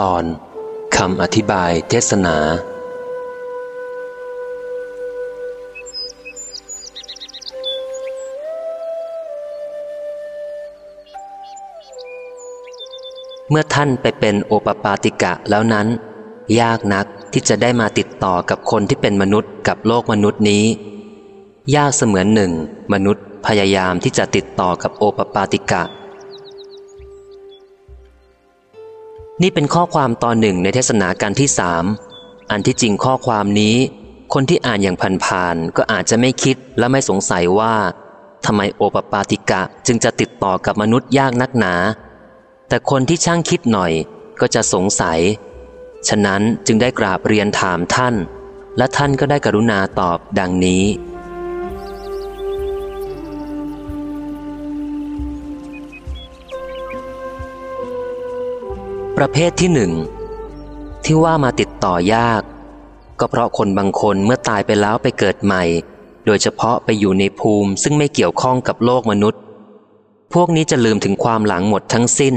ตอนคำอธิบายเทศนา เมื่อท่านไปเป็นโอปปาติกะแล้วนั้น ยากนักที่จะได้มาติดต่อกับคนที่เป็นมนุษย์กับโลกมนุษย์นี้ ยากเสมือนหนึ่ง มนุษย์พยายามที่จะติดต่อกับโอปปาติกะ นี่เป็นข้อความตอนหนึ่งในเทศนาการที่สามอันที่จริงข้อความนี้ คนที่อ่านอย่างผ่านๆก็อาจจะไม่คิดและไม่สงสัยว่าทำไมโอปปาติกะจึงจะติดต่อกับมนุษย์ยากนักหนา แต่คนที่ช่างคิดหน่อยก็จะสงสัย ฉะนั้นจึงได้กราบเรียนถามท่าน และท่านก็ได้กรุณาตอบดังนี้ ประเภทที่หนึ่งที่ว่ามาติดต่อยาก ก็เพราะคนบางคนเมื่อตายไปแล้วไปเกิดใหม่ โดยเฉพาะไปอยู่ในภูมิซึ่งไม่เกี่ยวข้องกับโลกมนุษย์ พวกนี้จะลืมถึงความหลังหมดทั้งสิ้น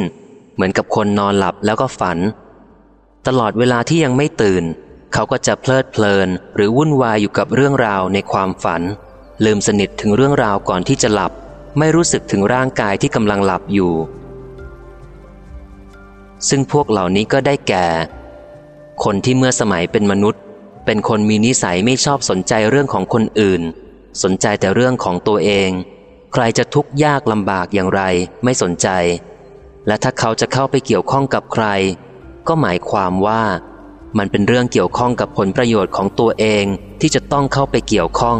เหมือนกับคนนอนหลับแล้วก็ฝัน ตลอดเวลาที่ยังไม่ตื่น เขาก็จะเพลิดเพลิน หรือวุ่นวายอยู่กับเรื่องราวในความฝัน ลืมสนิทถึงเรื่องราวก่อนที่จะหลับ ไม่รู้สึกถึงร่างกายที่กำลังหลับอยู่ ซึ่งพวกเหล่านี้ก็ได้แก่ คนที่เมื่อสมัยเป็นมนุษย์ เป็นคนมีนิสัยไม่ชอบสนใจเรื่องของคนอื่น สนใจแต่เรื่องของตัวเอง ใครจะทุกข์ยากลำบากอย่างไรไม่สนใจ และถ้าเขาจะเข้าไปเกี่ยวข้องกับใคร ก็หมายความว่า มันเป็นเรื่องเกี่ยวข้องกับผลประโยชน์ของตัวเองที่จะต้องเข้าไปเกี่ยวข้อง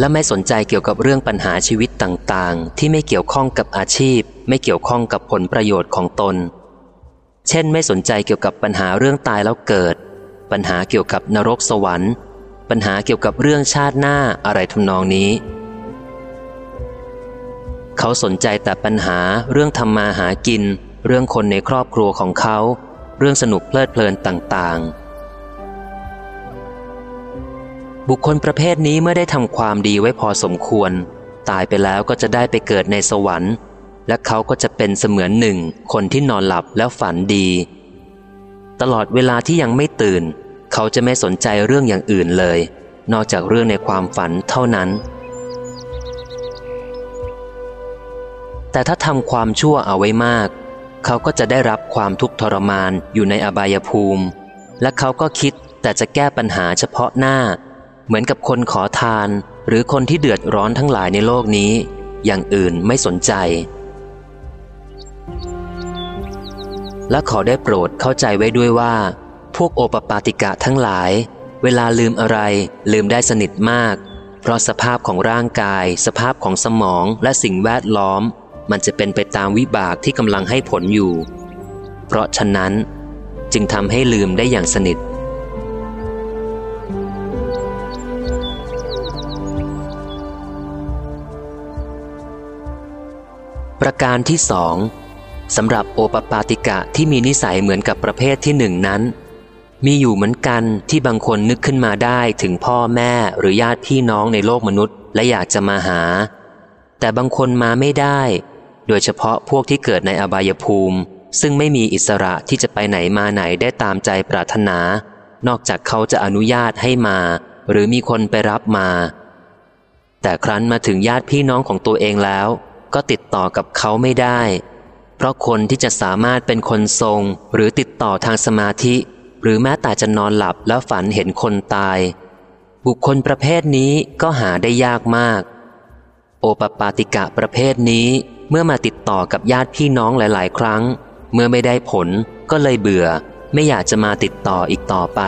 และไม่สนใจเกี่ยวกับเรื่องปัญหาชีวิตต่างๆ ที่ไม่เกี่ยวข้องกับอาชีพ ไม่เกี่ยวข้องกับผลประโยชน์ของตน เช่น ไม่สนใจเกี่ยวกับปัญหาเรื่องตายแล้วเกิด ปัญหาเกี่ยวกับนรกสวรรค์ ปัญหาเกี่ยวกับเรื่องชาติหน้าอะไรทำนองนี้ เขาสนใจแต่ปัญหาเรื่องทำมาหากิน เรื่องคนในครอบครัวของเขา เรื่องสนุกเพลิดเพลินต่างๆ บุคคลประเภทนี้เมื่อได้ทำความดีไว้พอสมควร ตายไปแล้วก็จะได้ไปเกิดในสวรรค์ และเขาก็จะเป็นเสมือนหนึ่ง คนที่นอนหลับแล้วฝันดี ตลอดเวลาที่ยังไม่ตื่น เขาจะไม่สนใจเรื่องอย่างอื่นเลย นอกจากเรื่องในความฝันเท่านั้น แต่ถ้าทำความชั่วเอาไว้มาก เขาก็จะได้รับความทุกข์ทรมานอยู่ในอบายภูมิ และเขาก็คิดแต่จะแก้ปัญหาเฉพาะหน้า เหมือนกับคนขอทาน หรือคนที่เดือดร้อนทั้งหลายในโลกนี้ อย่างอื่นไม่สนใจ และขอได้โปรดเข้าใจไว้ด้วยว่า พวกโอปปาติกะทั้งหลาย เวลาลืมอะไรลืมได้สนิทมาก เพราะสภาพของร่างกาย สภาพของสมองและสิ่งแวดล้อม มันจะเป็นไปตามวิบากที่กำลังให้ผลอยู่ เพราะฉะนั้นจึงทำให้ลืมได้อย่างสนิท ประการที่สองสำหรับโอปปาติกะที่มีนิสัยเหมือนกับประเภทที่หนึ่งนั้น มีอยู่เหมือนกันที่บางคนนึกขึ้นมาได้ถึงพ่อแม่หรือญาติพี่น้องในโลกมนุษย์ และอยากจะมาหา แต่บางคนมาไม่ได้ โดยเฉพาะพวกที่เกิดในอบายภูมิ ซึ่งไม่มีอิสระที่จะไปไหนมาไหนได้ตามใจปรารถนา นอกจากเขาจะอนุญาตให้มา หรือมีคนไปรับมา แต่ครั้นมาถึงญาติพี่น้องของตัวเองแล้ว ก็ติดต่อกับเขาไม่ได้ เพราะคนที่จะสามารถเป็นคนทรง หรือติดต่อทางสมาธิ หรือแม้แต่จะนอนหลับแล้วฝันเห็นคนตาย บุคคลประเภทนี้ก็หาได้ยากมาก โอปปาติกะประเภทนี้เมื่อมาติดต่อกับญาติพี่น้องหลาย ๆ ครั้ง เมื่อไม่ได้ผลก็เลยเบื่อ ไม่อยากจะมาติดต่ออีกต่อไป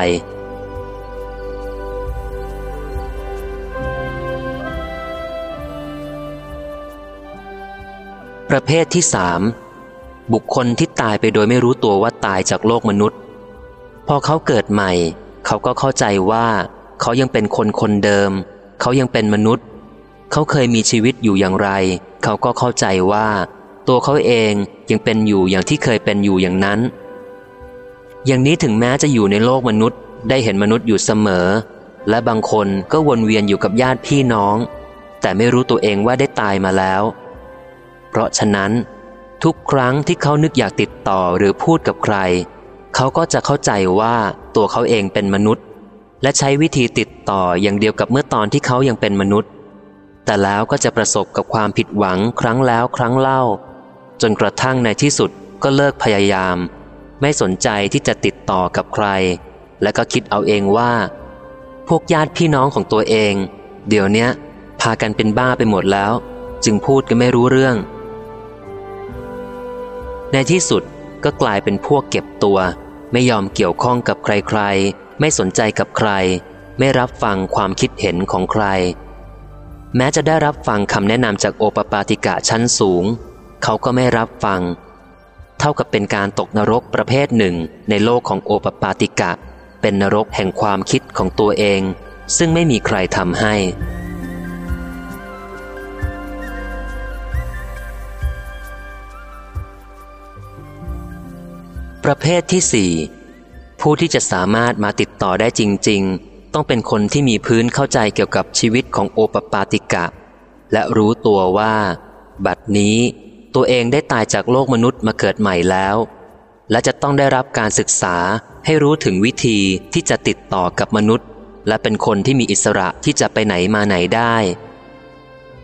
ประเภทที่สามบุคคลที่ตายไปโดยไม่รู้ตัวว่าตายจากโลกมนุษย์ พอเขาเกิดใหม่ เขาก็เข้าใจว่าเขายังเป็นคนคนเดิม เขายังเป็นมนุษย์ เขาเคยมีชีวิตอยู่อย่างไร เขาก็เข้าใจว่า ตัวเขาเองยังเป็นอยู่อย่างที่เคยเป็นอยู่อย่างนั้น อย่างนี้ถึงแม้จะอยู่ในโลกมนุษย์ ได้เห็นมนุษย์อยู่เสมอ และบางคนก็วนเวียนอยู่กับญาติพี่น้อง แต่ไม่รู้ตัวเองว่าได้ตายมาแล้ว เพราะฉะนั้น ทุกครั้งที่เขานึกอยากติดต่อหรือพูดกับใคร เขาก็จะเข้าใจว่าตัวเขาเองเป็นมนุษย์ และใช้วิธีติดต่ออย่างเดียวกับเมื่อตอนที่เขายังเป็นมนุษย์ แต่แล้วก็จะประสบกับความผิดหวังครั้งแล้วครั้งเล่า จนกระทั่งในที่สุดก็เลิกพยายาม ไม่สนใจที่จะติดต่อกับใคร และก็คิดเอาเองว่า พวกญาติพี่น้องของตัวเอง เดี๋ยวนี้พากันเป็นบ้าไปหมดแล้ว จึงพูดกันไม่รู้เรื่อง ในที่สุดก็กลายเป็นพวกเก็บตัว ไม่ยอมเกี่ยวข้องกับใครๆ ไม่สนใจกับใคร ไม่รับฟังความคิดเห็นของใคร แม้จะได้รับฟังคำแนะนำจากโอปปาติกะชั้นสูง เขาก็ไม่รับฟัง เท่ากับเป็นการตกนรกประเภทหนึ่งในโลกของโอปปาติกะ เป็นนรกแห่งความคิดของตัวเอง ซึ่งไม่มีใครทำให้ ประเภทที่สี่ผู้ที่จะสามารถมาติดต่อได้จริง ๆ ต้องเป็นคนที่มีพื้นเข้าใจเกี่ยวกับชีวิตของโอปปาติกะ และรู้ตัวว่า บัดนี้ตัวเองได้ตายจากโลกมนุษย์มาเกิดใหม่แล้ว และจะต้องได้รับการศึกษาให้รู้ถึงวิธีที่จะติดต่อกับมนุษย์ และเป็นคนที่มีอิสระที่จะไปไหนมาไหนได้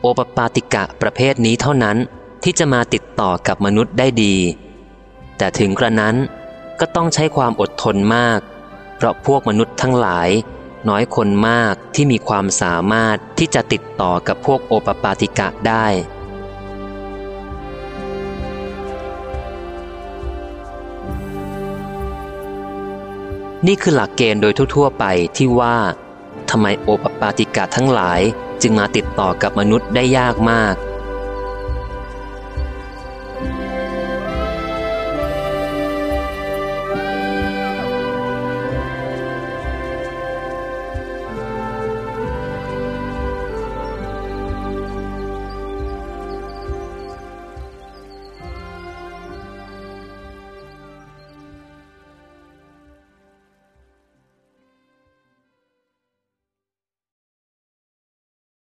โอปปาติกะประเภทนี้เท่านั้นที่จะมาติดต่อกับมนุษย์ได้ดี แต่ถึงกระนั้นก็ต้องใช้ความอดทนมาก เพราะพวกมนุษย์ทั้งหลาย น้อยคนมากที่มีความสามารถที่จะติดต่อกับพวกโอปปาติกะได้ นี่คือหลักเกณฑ์โดยทั่วๆไปที่ว่าทำไมโอปปาติกะทั้งหลายจึงมาติดต่อกับมนุษย์ได้ยากมาก